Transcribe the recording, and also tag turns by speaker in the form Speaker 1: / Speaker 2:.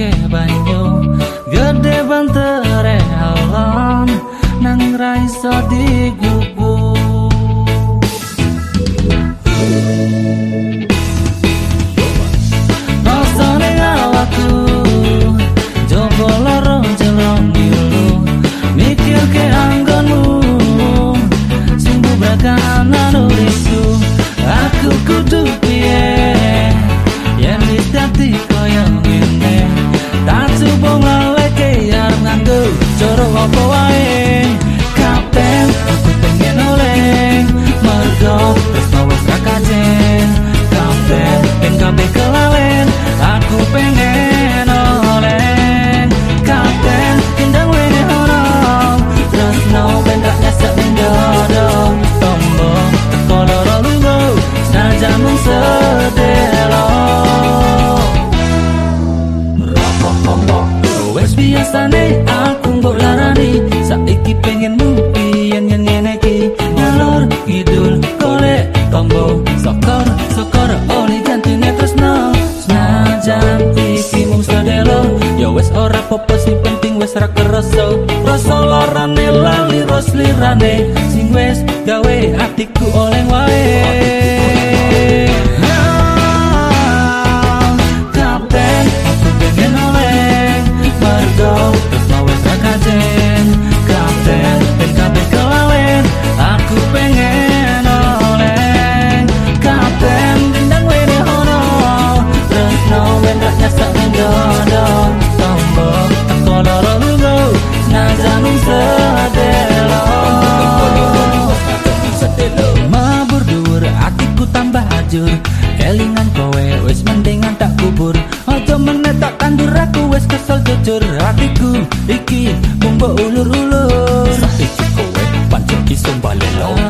Speaker 1: ke banyo Gede bantere halan Nang raiso digugur wes ra kerasa rasa larane lali roslirane sing wes gawe atiku oleh wae Nek tandur aku wis kesel jujur hatiku iki mung ulur-ulur.
Speaker 2: Sampai kowe pancet iso balelo